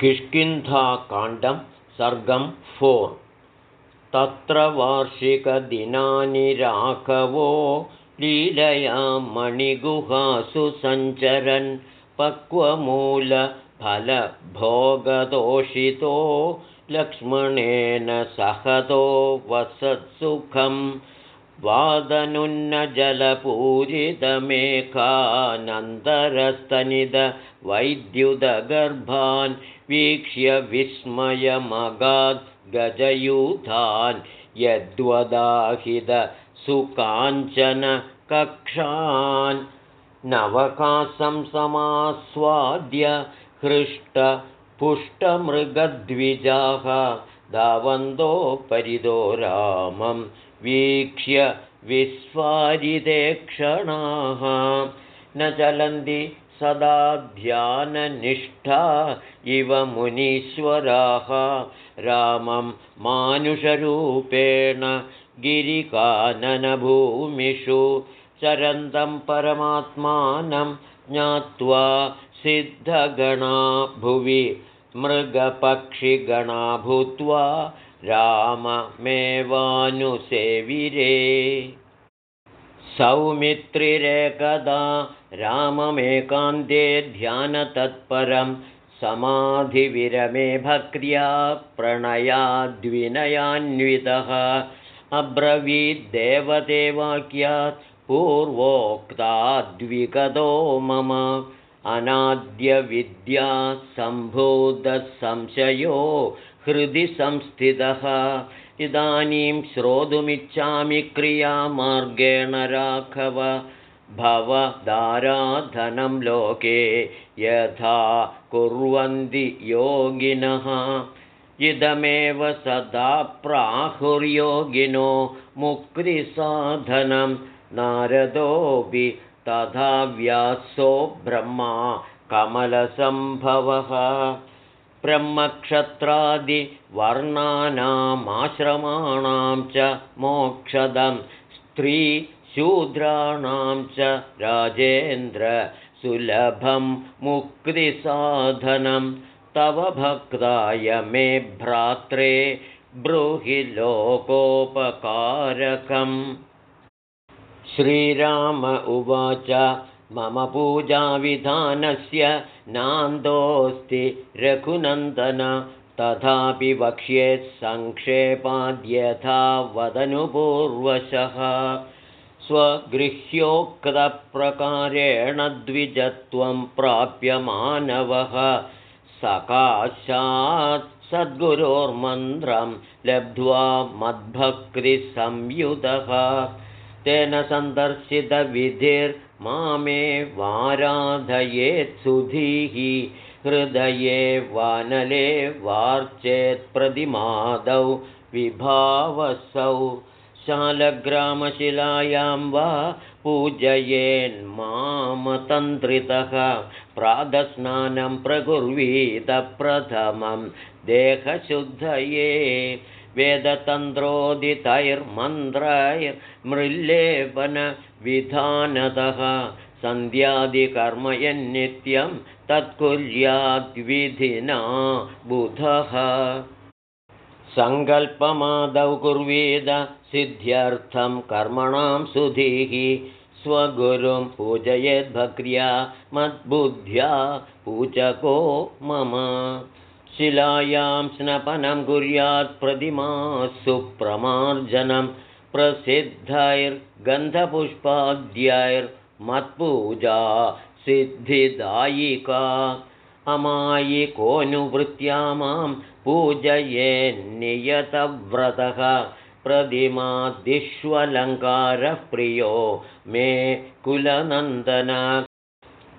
किष्किन्धाकाण्डं सर्गं four. तत्र वार्षिकदिनानि राघवो लीलया मणिगुहासु सञ्चरन् पक्वमूलफलभोगदोषितो लक्ष्मणेन सहतो वसत्सुखम् वादनुन्नजलपूरितमेकानन्दरस्तनिदवैद्युदगर्भान् वीक्ष्य विस्मयमगाद् गजयूथान् यद्वदाहिदसुकाञ्चनकक्षान् नवकासं समास्वाद्य हृष्टपुष्टमृगद्विजाः धावन्तो परितो रामं वीक्ष्य विस्फारिते क्षणाः न चलन्ति सदा ध्याननिष्ठा इव मुनीश्वराः। रामं मानुषरूपेण गिरिकाननभूमिषु चरन्तं परमात्मानं ज्ञात्वा सिद्धगणा भुवि मृगपक्षिगणा भूत्वा राममेवानुसेविरे। सौमित्रिरेकदा राममेकान्ते ध्यानतत्परं समाधिविरमे भक्र्या प्रणयाद्विनयान्वितः। अब्रवीद्देवदेवाक्यात् पूर्वोक्ताद्विगतो मम। अनाद्यविद्यासम्भूतसंशयो हृदि संस्थितः। इदानीं श्रोतुमिच्छामि क्रियामार्गेण राघव। भवदाराधनं लोके यथा कुर्वन्ति योगिनः। इदमेव सदा प्राहुर्योगिनो मुक्तिसाधनं। नारदोऽपि तथा व्यासो ब्रह्मा कमलसम्भवः ब्रह्मक्षत्रादिवर्णानामाश्रमाणां च मोक्षदं। स्त्रीशूद्राणां च राजेन्द्रसुलभं मुक्तिसाधनं। तव भक्ताय मे भ्रात्रे ब्रूहि लोकोपकारकम्। श्रीराम उवाच मम पूजाविधानस्य नान्दोऽस्ति रघुनन्दन। तथापि वक्ष्ये सङ्क्षेपाद्यथा वदनुपूर्वशः स्वगृह्योक्तप्रकारेण द्विजत्वं प्राप्यमानवः सकाशात् सद्गुरोर्मन्त्रं लब्ध्वा मद्भक्तिसंयुतः तेन सन्दर्शितविधिर्मामे वाराधयेत्सुधीः हृदये वानले वार्चेत्प्रतिमादौ विभावसौ। शालग्रामशिलायां वा पूजयेन्मामतन्त्रितः प्रातस्नानं प्रकुर्वीतप्रथमं देहशुद्धये वेदतन्त्रोदितैर्मन्त्रैर्मृल्लेपनविधानतः। सन्ध्यादिकर्म यन्नित्यं तत्कुर्याद्विधिना बुधः। सङ्कल्पमादौ कुर्वीद सिद्ध्यर्थं कर्मणां सुधीः। स्वगुरुं पूजयेद्भक्र्या मद्बुद्ध्या पूजको मम शिलायां स्नपनं कुर्यात् प्रतिमासु प्रमार्जनं प्रसिद्धैर्गन्धपुष्पाद्यैर्मत्पूजा सिद्धिदायिका अमायिकोऽनुवृत्त्या मां पूजयेन्नियतव्रतः प्रतिमादिष्वलङ्कारः प्रियो मे कुलनन्दन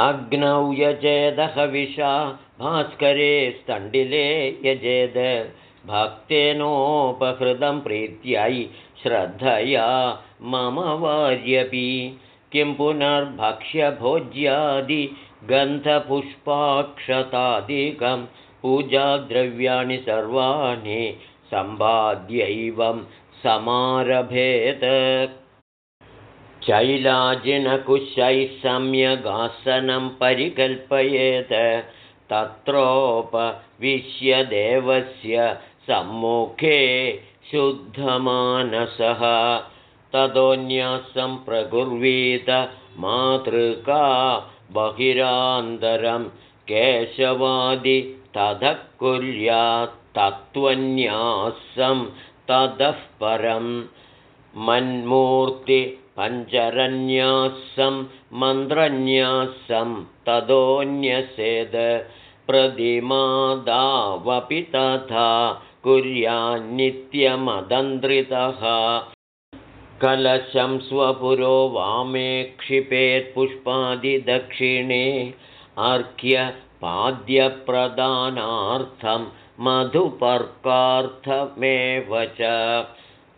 अग्नौ यजेदहविषा भास्करे स्तण्डिले यजेद। भक्तेनोपहृतं प्रीत्यै श्रद्धया मम वार्यपि। किं पुनर्भक्ष्यभोज्यादिगन्धपुष्पाक्षतादिकं पूजाद्रव्याणि सर्वाणि सम्पाद्यैवं समारभेत् शैलाजिनकुशैः सम्यगासनं परिकल्पयेत् तत्रोपविश्यदेवस्य सम्मुखे शुद्धमानसः। ततोऽन्यासं प्रकुर्वीत मातृका बहिरान्तरं केशवादि ततः कुर्यात्तत्त्वन्यासं ततः परं मन्मूर्तिपञ्चरन्यासं मन्त्रन्यासं ततोऽन्यसेद प्रतिमादावपि तथा कुर्यान्नित्यमदन्द्रितः। कलशं स्वपुरो वामे क्षिपेत्पुष्पादिदक्षिणे अर्घ्यपाद्यप्रदानार्थं मधुपर्कार्थमेव च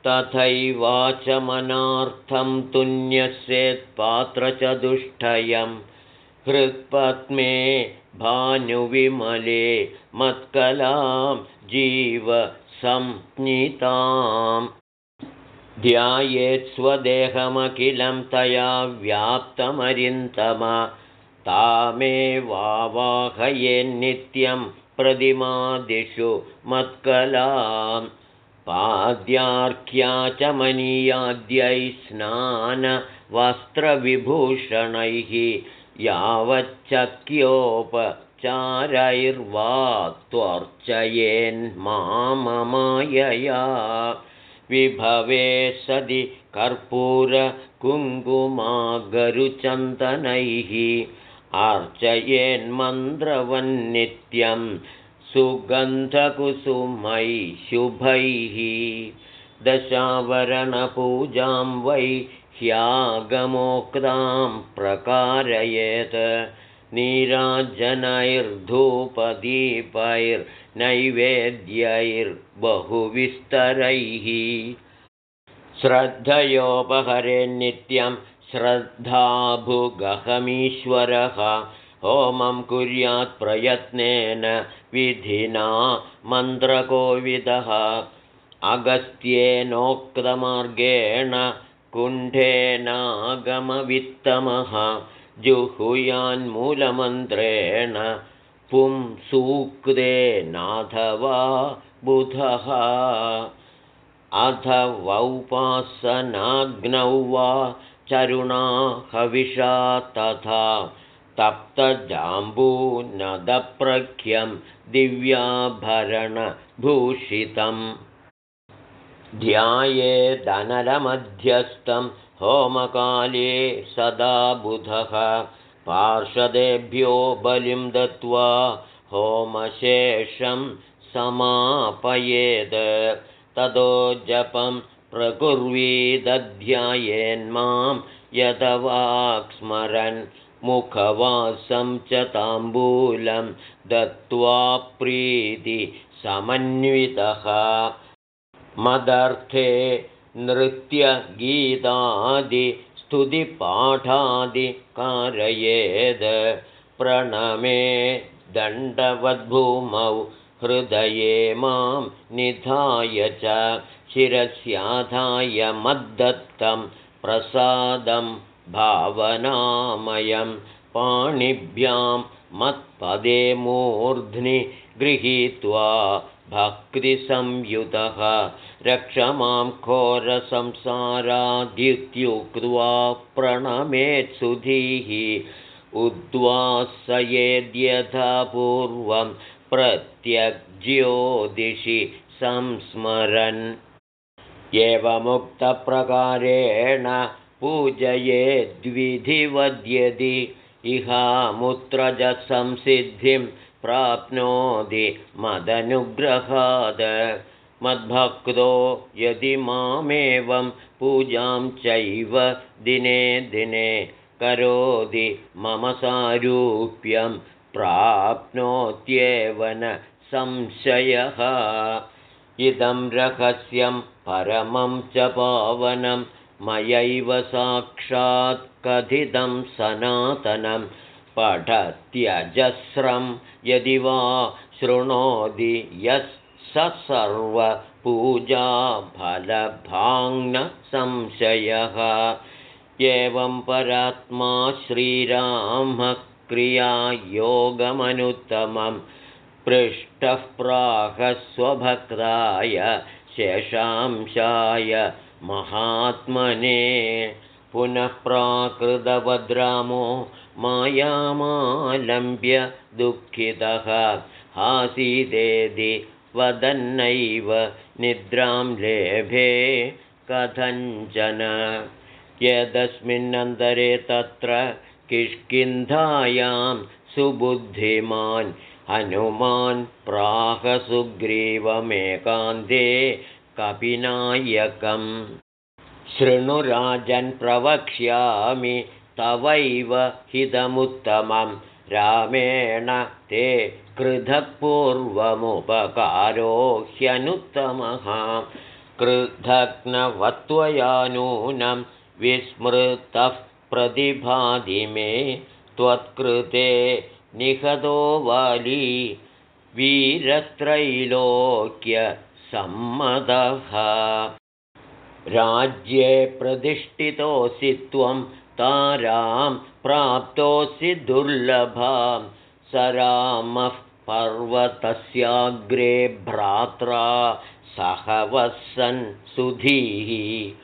तथैवाचमनार्थं तुन्यस्येत्पात्रचतुष्टयं हृत्पद्मे भानुविमले मत्कलां जीव संज्ञिताम् ध्यायेत् स्वदेहमखिलं तया व्याप्तमरिन्तम तामेवावाहयेन्नित्यं प्रतिमादिषु मत्कलां पाद्यार्ख्या च मनीयाद्यैः स्नानवस्त्रविभूषणैः यावच्चक्योपचारैर्वा त्वर्चयेन्माममायया विभवे सदि कर्पूरकुङ्कुमागरुचन्दनैः अर्चयेन्मन्द्रवन्नित्यं सुगन्धकुसुमैः शुभैः दशावरणपूजां वै ह्यागमोक्तां प्रकारयेत्। नीराजनैर्धूपदीपैर्नैवेद्यैर्बहुविस्तरैः। श्रद्धयोपहरे नित्यं श्रद्धाभुगहमीश्वरः। होमं कुर्यात् प्रयत्नेन विधिना मन्त्रकोविदः। अगस्त्येनोक्तमार्गेण कुण्ठेनागमवित्तमः जुहुयान्मूलमन्त्रेण पुंसूक्तेनाथवा बुधः। अथवौपासनाग्नौ वा चरुणा हविषा तथा तप्तजाम्बूनदप्रख्यं दिव्याभरणभूषितम्। ध्यायेदनलमध्यस्थं होमकाले सदा बुधः। पार्षदेभ्यो बलिं दत्त्वा होमशेषं समापयेद्। ततो जपं प्रकुर्वीदध्यायेन्मां यदवाक्स्मरन् मुखवासं च ताम्बूलं दत्त्वा प्रीतिसमन्वितः मदर्थे कारयेद् प्रणमे दण्डवद्भूमौ हृदये मां निधाय च शिरस्याधाय मद्दत्तं प्रसादं भावनामयं पाणिभ्यां मत्पदे मूर्ध्नि गृहीत्वा भक्तिसंयुतः रक्ष मां घोरसंसारादित्युक्त्वा प्रणमेत्सुधीः उद्वासयेद्यथा पूर्वं प्रत्यग्ज्योतिषि संस्मरन्। एवमुक्तप्रकारेण पूजयेद्विधिवद्यदि इहामुत्रजसंसिद्धिं प्राप्नोति मदनुग्रहाद। मद्भक्तो यदि मामेवं पूजां चैव दिने दिने करोति मम सारूप्यं प्राप्नोत्येव न संशयः। इदं रहस्यं परमं च पावनं मयैव साक्षात् कथितं सनातनं पठत्यजस्रं यदि वा शृणोति यः स सर्वपूजाफलभाङ्न संशयः एवं परात्मा श्रीरामः क्रियायोगमनुत्तमं पृष्टः प्राहस्वभक्ताय शेषांशाय महात्मने पुनः प्राकृतवद्रामो मायामालम्ब्य दुःखितः। आसीदेदि वदन्नैव निद्रां लेभे कथञ्चन। यदस्मिन्नन्तरे तत्र किष्किन्धायां सुबुद्धिमान् हनुमान् प्राहसुग्रीवमेकान्ते कपिनायकम् शृणुराजन् प्रवक्ष्यामि तवैव हितमुत्तमं रामेण ते कृधपूर्वमुपकारो ह्यनुत्तमः कृधग्नवत्वया नूनं विस्मृतः प्रतिभाधि मे। त्वत्कृते निहतो वाली वीरत्रैलोक्यसम्मतः राज्ये प्रतिष्ठितोऽसि त्वं तारां प्राप्तोऽसि दुर्लभां। स रामः पर्वतस्याग्रे भ्रात्रा सह वसन् सुधीः।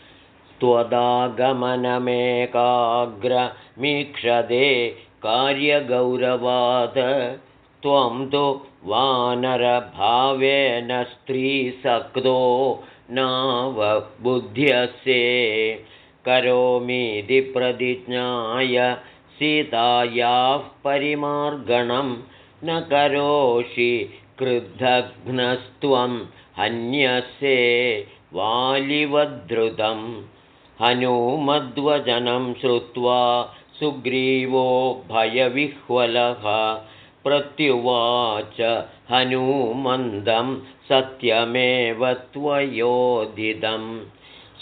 त्वदागमनमेकाग्रमीक्षते कार्यगौरवाद त्वं तु वानरभावेन स्त्रीसक्तो नावबुध्यसे करोमीति प्रतिज्ञाय सीतायाः परिमार्गणं न करोषि क्रुद्धघ्नस्त्वं हन्यसे वालिवद्रुतं हनुमद्वचनं श्रुत्वा सुग्रीवो भयविह्वलः प्रत्युवाच हनुमन्दं सत्यमेव त्वयोदितं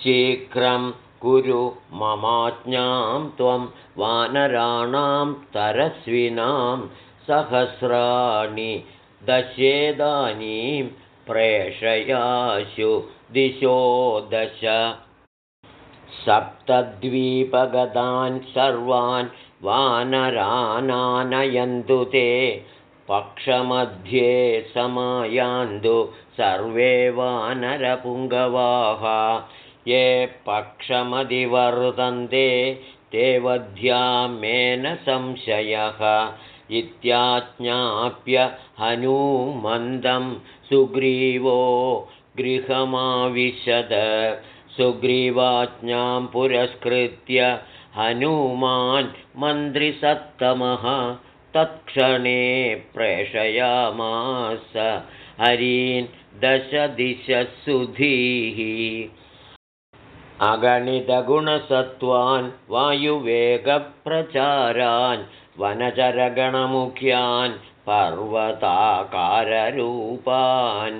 शीघ्रं कुरु ममाज्ञां त्वं वानराणां तरस्विनां सहस्राणि दशेदानीं प्रेषयाशु दिशो दश। सप्तद्वीपगतान् सर्वान् वानरानानयन्तु ते पक्षमध्ये समायान्तु सर्वे वानरपुङ्गवाः। ये पक्षमधिवर्तन्ते ते वध्यामेन संशयः। इत्याज्ञाप्य हनूमन्दं सुग्रीवो गृहमाविशद। सुग्रीवाज्ञां पुरस्कृत्य हनुमान् मन्त्रिसत्तमः तत्क्षणे प्रेषयामास। हरीन् दशदिशसुधीः। अगणितगुणसत्त्वान् वायुवेगप्रचारान् वनचरगणमुख्यान् पर्वताकाररूपान्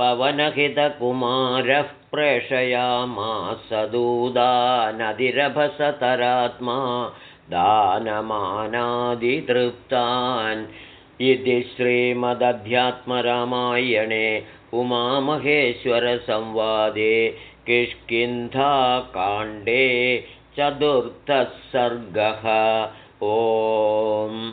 पवनहितकुमारः प्रेषयामासदूदानदिरभसतरात्मा दानमानादितृप्तान्। इति श्रीमदध्यात्मरामायणे उमामहेश्वरसंवादे किष्किन्धाकाण्डे चतुर्थः सर्गः। ओम्